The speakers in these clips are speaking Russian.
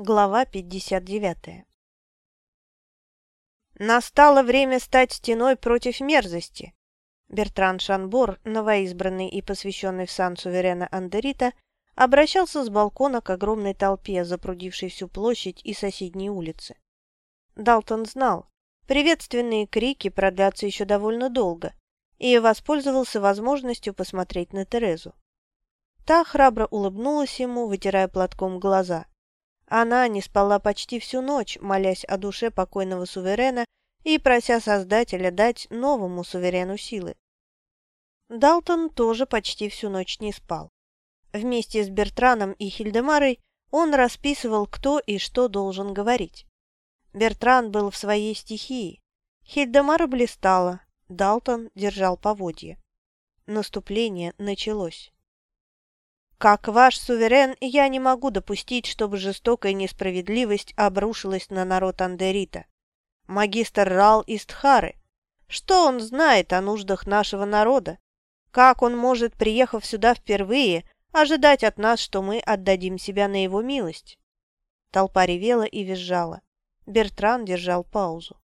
Глава 59 Настало время стать стеной против мерзости. Бертран Шанбор, новоизбранный и посвященный в сан суверена Андерита, обращался с балкона к огромной толпе, запрудившей всю площадь и соседние улицы. Далтон знал, приветственные крики продлятся еще довольно долго, и воспользовался возможностью посмотреть на Терезу. Та храбро улыбнулась ему, вытирая платком глаза – она не спала почти всю ночь, молясь о душе покойного суверена и прося Создателя дать новому суверену силы. Далтон тоже почти всю ночь не спал. Вместе с Бертраном и Хильдемарой он расписывал, кто и что должен говорить. Бертран был в своей стихии. Хильдемара блистала, Далтон держал поводье. Наступление началось. Как ваш суверен, я не могу допустить, чтобы жестокая несправедливость обрушилась на народ Андерита. Магистр Рал из Тхары. Что он знает о нуждах нашего народа? Как он может, приехав сюда впервые, ожидать от нас, что мы отдадим себя на его милость? Толпа ревела и визжала. Бертран держал паузу.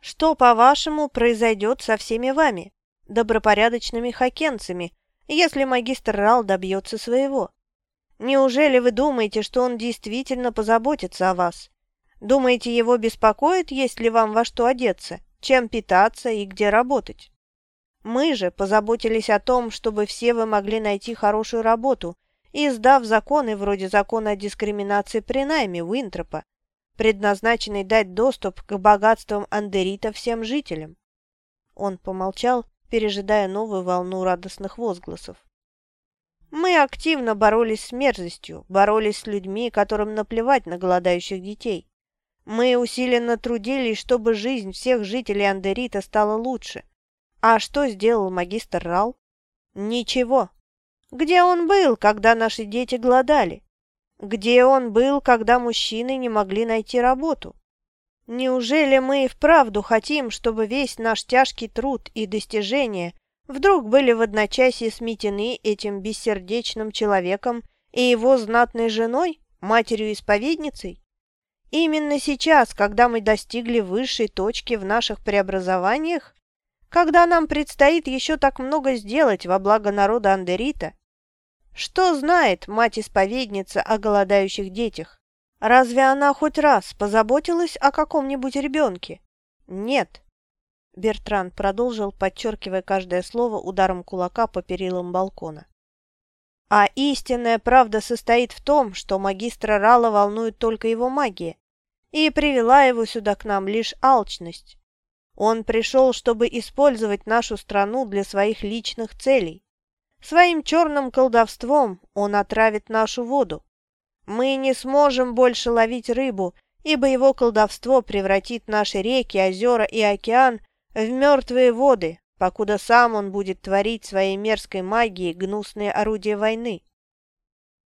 Что, по-вашему, произойдет со всеми вами, добропорядочными хакенцами, если магистр Рал добьется своего. Неужели вы думаете, что он действительно позаботится о вас? Думаете, его беспокоит, есть ли вам во что одеться, чем питаться и где работать? Мы же позаботились о том, чтобы все вы могли найти хорошую работу, издав законы вроде закона о дискриминации при найме Уинтропа, предназначенный дать доступ к богатствам Андерита всем жителям. Он помолчал, пережидая новую волну радостных возгласов. Мы активно боролись с мерзостью, боролись с людьми, которым наплевать на голодающих детей. Мы усиленно трудились, чтобы жизнь всех жителей Андерита стала лучше. А что сделал магистр Рал? Ничего. Где он был, когда наши дети голодали? Где он был, когда мужчины не могли найти работу? Неужели мы и вправду хотим, чтобы весь наш тяжкий труд и достижения вдруг были в одночасье сметены этим бессердечным человеком и его знатной женой, матерью-исповедницей? Именно сейчас, когда мы достигли высшей точки в наших преобразованиях, когда нам предстоит еще так много сделать во благо народа Андерита, что знает мать-исповедница о голодающих детях? Разве она хоть раз позаботилась о каком-нибудь ребенке? Нет. Бертран продолжил, подчеркивая каждое слово ударом кулака по перилам балкона. А истинная правда состоит в том, что магистра Рала волнует только его магия, и привела его сюда к нам лишь алчность. Он пришел, чтобы использовать нашу страну для своих личных целей. Своим черным колдовством он отравит нашу воду. Мы не сможем больше ловить рыбу, ибо его колдовство превратит наши реки, озера и океан в мертвые воды, покуда сам он будет творить своей мерзкой магией гнусные орудия войны.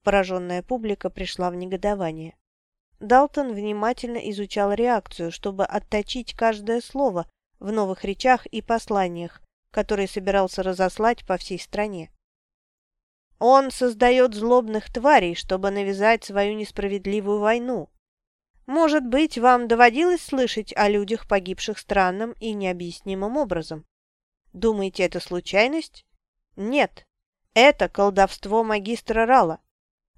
Пораженная публика пришла в негодование. Далтон внимательно изучал реакцию, чтобы отточить каждое слово в новых речах и посланиях, которые собирался разослать по всей стране. Он создает злобных тварей, чтобы навязать свою несправедливую войну. Может быть, вам доводилось слышать о людях, погибших странным и необъяснимым образом? Думаете, это случайность? Нет. Это колдовство магистра Рала.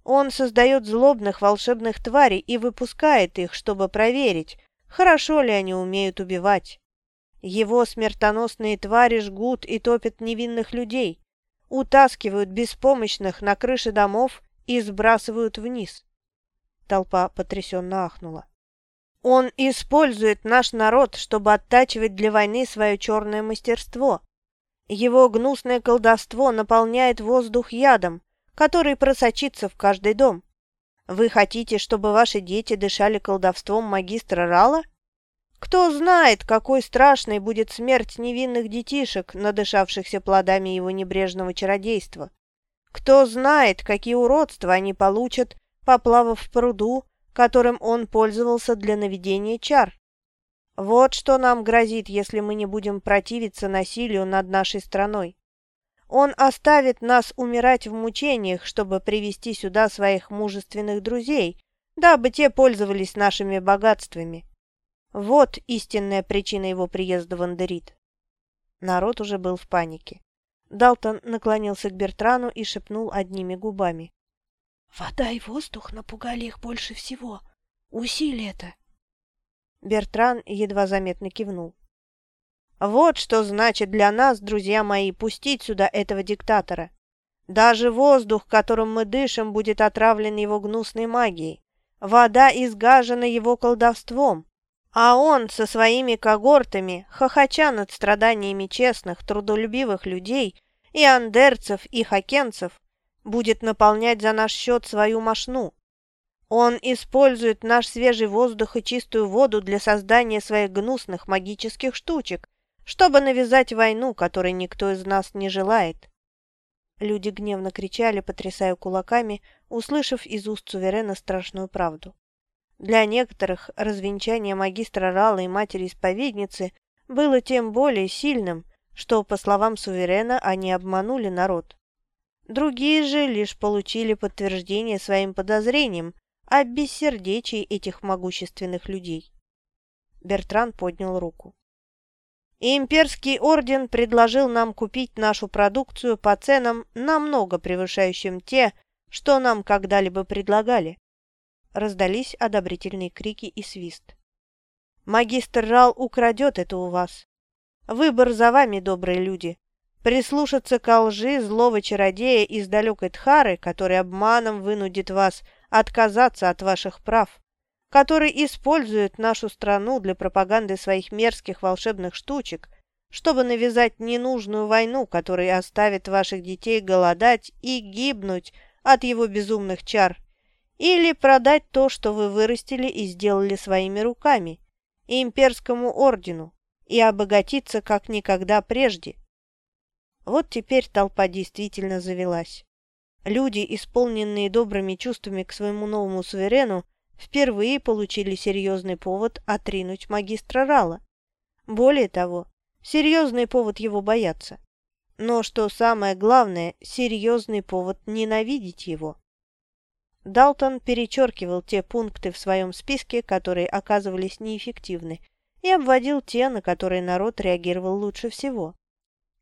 Он создает злобных волшебных тварей и выпускает их, чтобы проверить, хорошо ли они умеют убивать. Его смертоносные твари жгут и топят невинных людей, утаскивают беспомощных на крыши домов и сбрасывают вниз. Толпа потрясенно ахнула. Он использует наш народ, чтобы оттачивать для войны свое черное мастерство. Его гнусное колдовство наполняет воздух ядом, который просочится в каждый дом. Вы хотите, чтобы ваши дети дышали колдовством магистра Рала? Кто знает, какой страшной будет смерть невинных детишек, надышавшихся плодами его небрежного чародейства. Кто знает, какие уродства они получат, поплавав в пруду, которым он пользовался для наведения чар. Вот что нам грозит, если мы не будем противиться насилию над нашей страной. Он оставит нас умирать в мучениях, чтобы привести сюда своих мужественных друзей, дабы те пользовались нашими богатствами. Вот истинная причина его приезда в Андерит. Народ уже был в панике. Далтон наклонился к Бертрану и шепнул одними губами. «Вода и воздух напугали их больше всего. Усили это!» Бертран едва заметно кивнул. «Вот что значит для нас, друзья мои, пустить сюда этого диктатора. Даже воздух, которым мы дышим, будет отравлен его гнусной магией. Вода изгажена его колдовством. А он со своими когортами, хохоча над страданиями честных, трудолюбивых людей, и андерцев, и хакенцев, будет наполнять за наш счет свою мошну. Он использует наш свежий воздух и чистую воду для создания своих гнусных магических штучек, чтобы навязать войну, которой никто из нас не желает. Люди гневно кричали, потрясая кулаками, услышав из уст суверена страшную правду. Для некоторых развенчание магистра Рала и матери-исповедницы было тем более сильным, что, по словам суверена, они обманули народ. Другие же лишь получили подтверждение своим подозрениям о бессердечии этих могущественных людей. Бертран поднял руку. Имперский орден предложил нам купить нашу продукцию по ценам, намного превышающим те, что нам когда-либо предлагали. Раздались одобрительные крики и свист. «Магистр Рал украдет это у вас. Выбор за вами, добрые люди. Прислушаться к лжи злого чародея из далекой Тхары, который обманом вынудит вас отказаться от ваших прав, который использует нашу страну для пропаганды своих мерзких волшебных штучек, чтобы навязать ненужную войну, которая оставит ваших детей голодать и гибнуть от его безумных чар или продать то, что вы вырастили и сделали своими руками, имперскому ордену, и обогатиться как никогда прежде. Вот теперь толпа действительно завелась. Люди, исполненные добрыми чувствами к своему новому суверену, впервые получили серьезный повод отринуть магистра Рала. Более того, серьезный повод его бояться. Но, что самое главное, серьезный повод ненавидеть его. Далтон перечеркивал те пункты в своем списке, которые оказывались неэффективны, и обводил те, на которые народ реагировал лучше всего.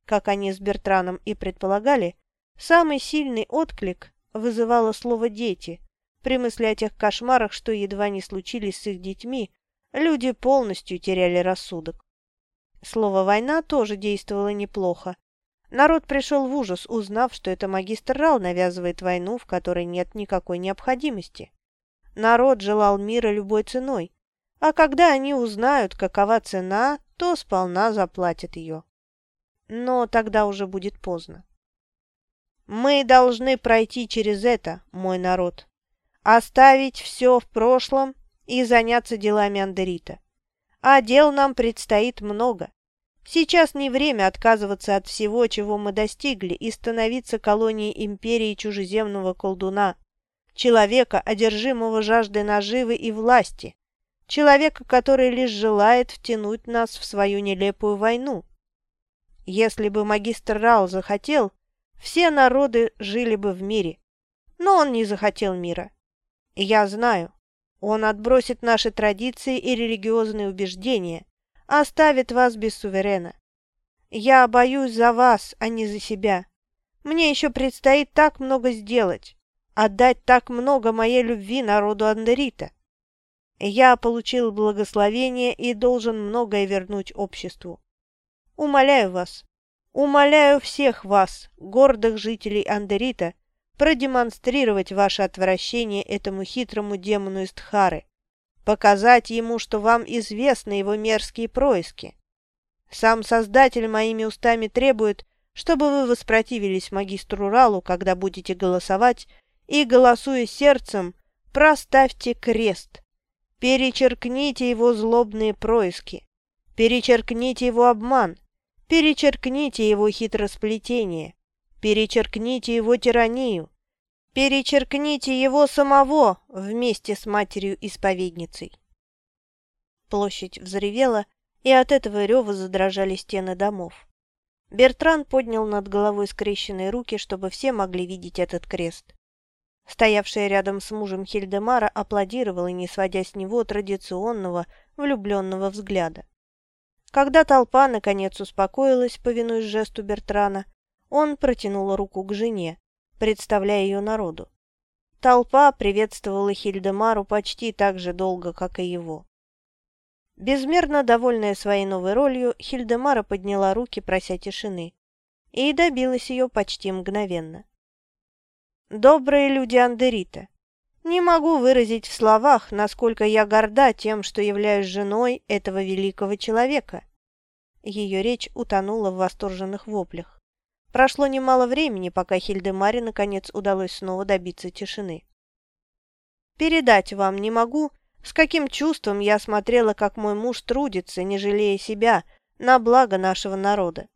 Как они с Бертраном и предполагали, самый сильный отклик вызывало слово «дети». При мысли о тех кошмарах, что едва не случились с их детьми, люди полностью теряли рассудок. Слово «война» тоже действовало неплохо. Народ пришел в ужас, узнав, что это магистр Рал навязывает войну, в которой нет никакой необходимости. Народ желал мира любой ценой, а когда они узнают, какова цена, то сполна заплатят ее. Но тогда уже будет поздно. Мы должны пройти через это, мой народ, оставить все в прошлом и заняться делами Андерита. А дел нам предстоит много. Сейчас не время отказываться от всего, чего мы достигли, и становиться колонией империи чужеземного колдуна, человека, одержимого жаждой наживы и власти, человека, который лишь желает втянуть нас в свою нелепую войну. Если бы магистр Рал захотел, все народы жили бы в мире, но он не захотел мира. Я знаю, он отбросит наши традиции и религиозные убеждения, оставит вас без суверена. Я боюсь за вас, а не за себя. Мне еще предстоит так много сделать, отдать так много моей любви народу Андерита. Я получил благословение и должен многое вернуть обществу. Умоляю вас, умоляю всех вас, гордых жителей Андерита, продемонстрировать ваше отвращение этому хитрому демону из Тхары показать ему, что вам известны его мерзкие происки. Сам Создатель моими устами требует, чтобы вы воспротивились магистру Ралу, когда будете голосовать, и, голосуя сердцем, проставьте крест. Перечеркните его злобные происки, перечеркните его обман, перечеркните его хитросплетение, перечеркните его тиранию, Перечеркните его самого вместе с матерью-исповедницей. Площадь взревела, и от этого рева задрожали стены домов. Бертран поднял над головой скрещенные руки, чтобы все могли видеть этот крест. Стоявшая рядом с мужем Хильдемара аплодировала, не сводя с него традиционного влюбленного взгляда. Когда толпа наконец успокоилась, повинуясь жесту Бертрана, он протянул руку к жене, представляя ее народу. Толпа приветствовала Хильдемару почти так же долго, как и его. Безмерно довольная своей новой ролью, Хильдемара подняла руки, прося тишины, и добилась ее почти мгновенно. «Добрые люди Андерита, не могу выразить в словах, насколько я горда тем, что являюсь женой этого великого человека». Ее речь утонула в восторженных воплях. Прошло немало времени, пока Хильдемаре наконец удалось снова добиться тишины. «Передать вам не могу, с каким чувством я смотрела, как мой муж трудится, не жалея себя, на благо нашего народа.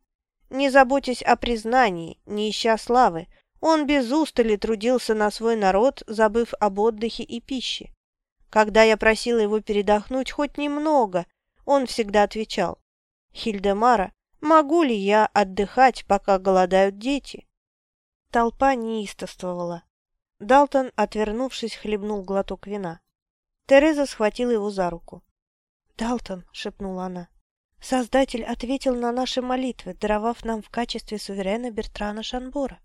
Не заботясь о признании, не ища славы, он без устали трудился на свой народ, забыв об отдыхе и пище. Когда я просила его передохнуть хоть немного, он всегда отвечал, «Хильдемара, могу ли я отдыхать, пока голодают дети?» Толпа неистовствовала. Далтон, отвернувшись, хлебнул глоток вина. Тереза схватила его за руку. «Далтон», — шепнула она, — «Создатель ответил на наши молитвы, даровав нам в качестве суверена Бертрана Шанбора».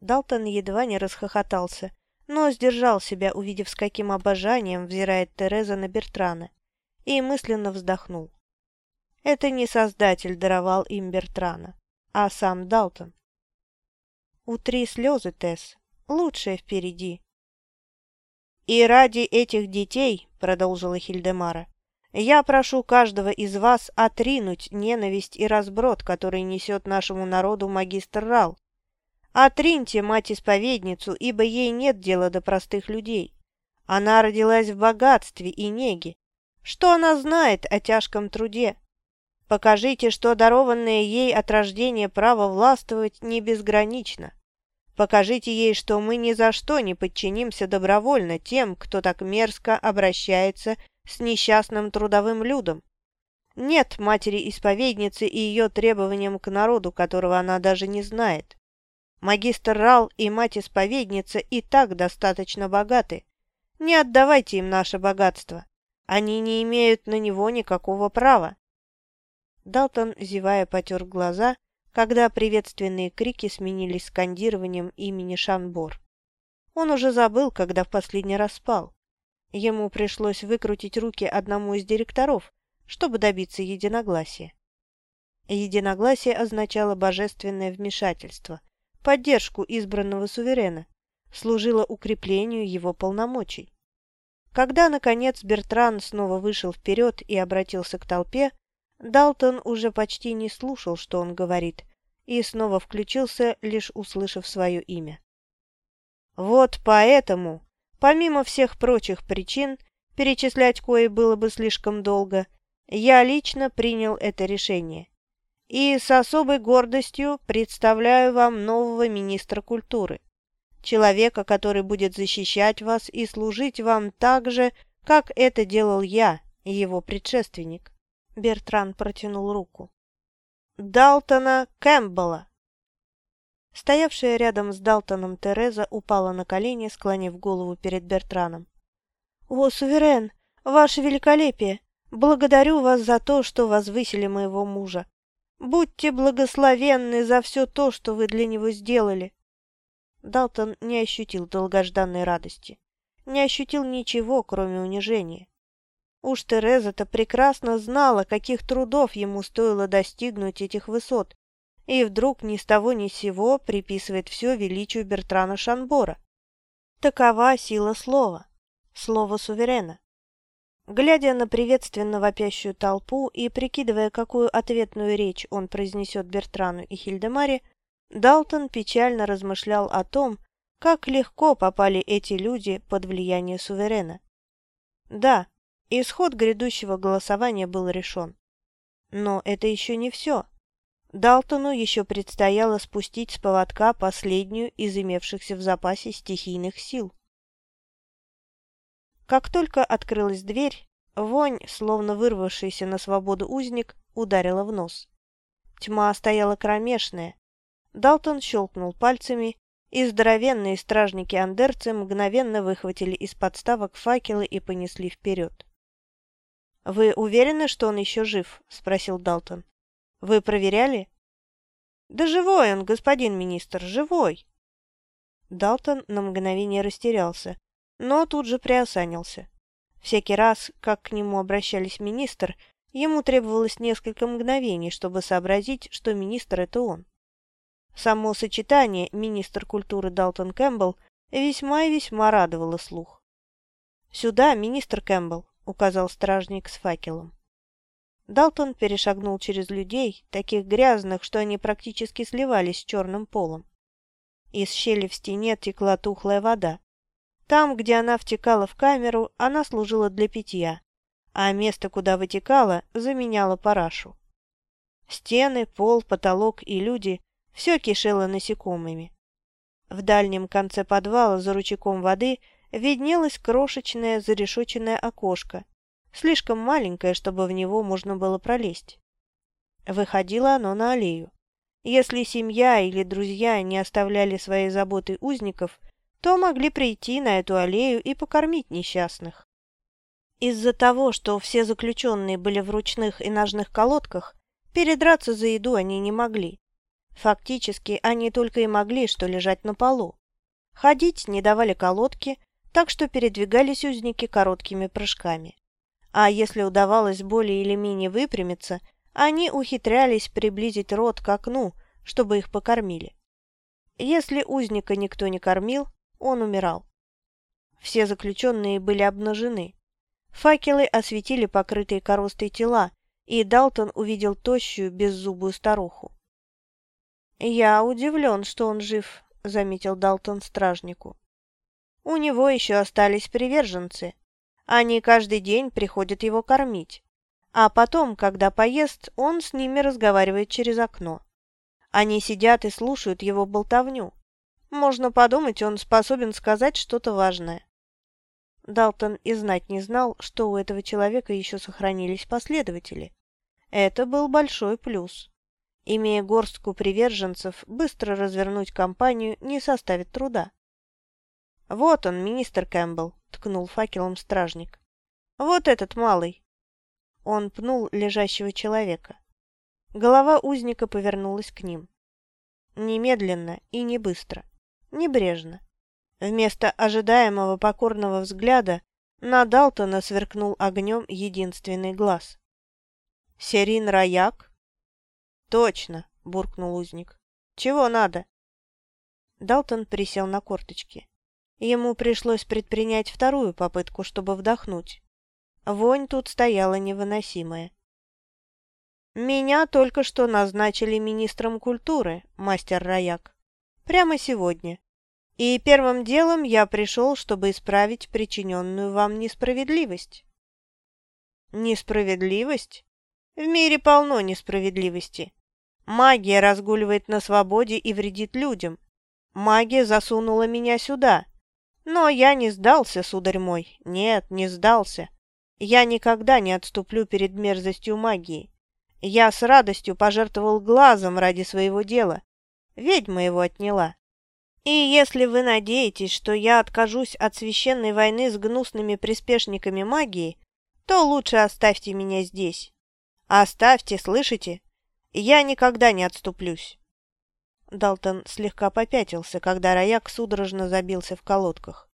Далтон едва не расхохотался, но сдержал себя, увидев, с каким обожанием взирает Тереза на Бертрана, и мысленно вздохнул. Это не Создатель даровал им Бертрана, а сам Далтон. «Утри слезы, Тесс, лучшее впереди», «И ради этих детей, — продолжила Хильдемара, — я прошу каждого из вас отринуть ненависть и разброд, который несет нашему народу магистр Рал. Отриньте мать-исповедницу, ибо ей нет дела до простых людей. Она родилась в богатстве и неге. Что она знает о тяжком труде? Покажите, что дарованное ей от рождения право властвовать не безгранично. Покажите ей, что мы ни за что не подчинимся добровольно тем, кто так мерзко обращается с несчастным трудовым людом. Нет матери-исповедницы и ее требованиям к народу, которого она даже не знает. Магистр Рал и мать-исповедница и так достаточно богаты. Не отдавайте им наше богатство. Они не имеют на него никакого права. Далтон, зевая, потер глаза когда приветственные крики сменились скандированием имени Шанбор. Он уже забыл, когда в последний раз спал. Ему пришлось выкрутить руки одному из директоров, чтобы добиться единогласия. Единогласие означало божественное вмешательство, поддержку избранного суверена, служило укреплению его полномочий. Когда, наконец, Бертран снова вышел вперед и обратился к толпе, Далтон уже почти не слушал, что он говорит, и снова включился, лишь услышав свое имя. Вот поэтому, помимо всех прочих причин, перечислять кое было бы слишком долго, я лично принял это решение. И с особой гордостью представляю вам нового министра культуры, человека, который будет защищать вас и служить вам так же, как это делал я, его предшественник. Бертран протянул руку. Далтона Кэмпбелла. Стоявшая рядом с Далтоном Тереза упала на колени, склонив голову перед Бертраном. «О, суверен, ваше великолепие! Благодарю вас за то, что возвысили моего мужа. Будьте благословенны за все то, что вы для него сделали!» Далтон не ощутил долгожданной радости. Не ощутил ничего, кроме унижения. Уж Тереза-то прекрасно знала, каких трудов ему стоило достигнуть этих высот, и вдруг ни с того ни с сего приписывает все величию Бертрана Шанбора. Такова сила слова, слова суверена. Глядя на приветственно вопящую толпу и прикидывая, какую ответную речь он произнесет Бертрану и Хильдемаре, Далтон печально размышлял о том, как легко попали эти люди под влияние суверена. Да, Исход грядущего голосования был решен. Но это еще не все. Далтону еще предстояло спустить с поводка последнюю из имевшихся в запасе стихийных сил. Как только открылась дверь, вонь, словно вырвавшийся на свободу узник, ударила в нос. Тьма стояла кромешная. Далтон щелкнул пальцами, и здоровенные стражники-андерцы мгновенно выхватили из подставок факелы и понесли вперед. «Вы уверены, что он еще жив?» – спросил Далтон. «Вы проверяли?» «Да живой он, господин министр, живой!» Далтон на мгновение растерялся, но тут же приосанился. Всякий раз, как к нему обращались министр, ему требовалось несколько мгновений, чтобы сообразить, что министр – это он. Само сочетание министр культуры Далтон Кэмпбелл весьма и весьма радовало слух. «Сюда, министр Кэмпбелл», — указал стражник с факелом. Далтон перешагнул через людей, таких грязных, что они практически сливались с черным полом. Из щели в стене текла тухлая вода. Там, где она втекала в камеру, она служила для питья, а место, куда вытекала, заменяло парашу. Стены, пол, потолок и люди все кишело насекомыми. В дальнем конце подвала за ручейком воды виднелось крошечное зарешоченное окошко, слишком маленькое, чтобы в него можно было пролезть. Выходило оно на аллею. Если семья или друзья не оставляли своей заботы узников, то могли прийти на эту аллею и покормить несчастных. Из-за того, что все заключенные были в ручных и ножных колодках, передраться за еду они не могли. Фактически, они только и могли что лежать на полу. Ходить не давали колодки, так что передвигались узники короткими прыжками. А если удавалось более или менее выпрямиться, они ухитрялись приблизить рот к окну, чтобы их покормили. Если узника никто не кормил, он умирал. Все заключенные были обнажены. Факелы осветили покрытые коростой тела, и Далтон увидел тощую, беззубую старуху. «Я удивлен, что он жив», — заметил Далтон стражнику. «У него еще остались приверженцы. Они каждый день приходят его кормить. А потом, когда поест, он с ними разговаривает через окно. Они сидят и слушают его болтовню. Можно подумать, он способен сказать что-то важное». Далтон и знать не знал, что у этого человека еще сохранились последователи. Это был большой плюс. Имея горстку приверженцев, быстро развернуть компанию не составит труда. «Вот он, министр Кэмпбелл», — ткнул факелом стражник. «Вот этот малый». Он пнул лежащего человека. Голова узника повернулась к ним. Немедленно и не быстро. Небрежно. Вместо ожидаемого покорного взгляда на Далтона сверкнул огнем единственный глаз. «Серин Раяк?» «Точно!» – буркнул узник. «Чего надо?» Далтон присел на корточки. Ему пришлось предпринять вторую попытку, чтобы вдохнуть. Вонь тут стояла невыносимая. «Меня только что назначили министром культуры, мастер Раяк. Прямо сегодня. И первым делом я пришел, чтобы исправить причиненную вам несправедливость». «Несправедливость? В мире полно несправедливости. Магия разгуливает на свободе и вредит людям. Магия засунула меня сюда. Но я не сдался, сударь мой. Нет, не сдался. Я никогда не отступлю перед мерзостью магии. Я с радостью пожертвовал глазом ради своего дела. Ведьма его отняла. И если вы надеетесь, что я откажусь от священной войны с гнусными приспешниками магии, то лучше оставьте меня здесь. Оставьте, слышите? Я никогда не отступлюсь. Далтон слегка попятился, когда Рояк судорожно забился в колодках.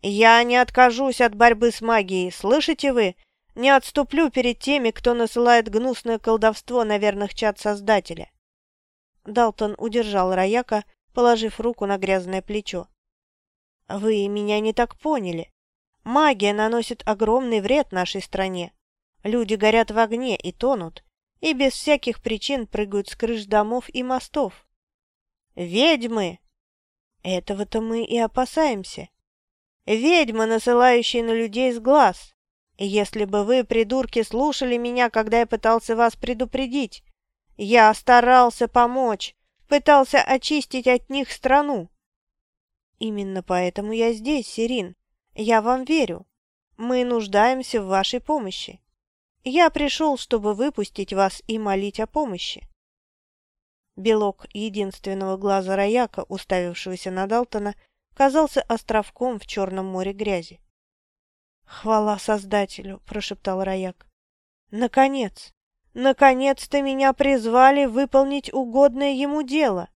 «Я не откажусь от борьбы с магией, слышите вы? Не отступлю перед теми, кто насылает гнусное колдовство на верных чад Создателя». Далтон удержал Рояка, положив руку на грязное плечо. «Вы меня не так поняли. Магия наносит огромный вред нашей стране. Люди горят в огне и тонут, и без всяких причин прыгают с крыш домов и мостов. Ведьмы! Этого-то мы и опасаемся. Ведьмы, насылающие на людей с глаз. если бы вы, придурки, слушали меня, когда я пытался вас предупредить, я старался помочь, пытался очистить от них страну. Именно поэтому я здесь, Сирин. Я вам верю. Мы нуждаемся в вашей помощи. Я пришел, чтобы выпустить вас и молить о помощи». Белок единственного глаза рояка, уставившегося на Далтона, казался островком в черном море грязи. «Хвала Создателю!» – прошептал рояк. «Наконец! Наконец-то меня призвали выполнить угодное ему дело!»